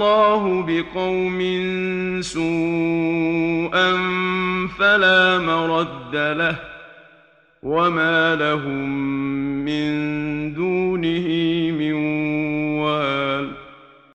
الله بقوم سوءا فلا مرد له وما لهم من دونه